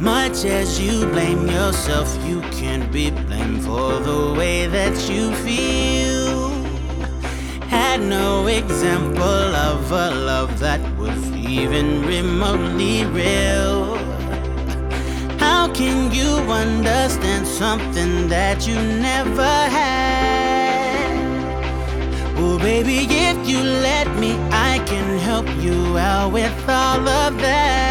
Much as you blame yourself, you can't be blamed for the way that you feel. Had no example of a love that was even remotely real. How can you understand something that you never had? Well, baby, if you let me, I can help you out with all of that.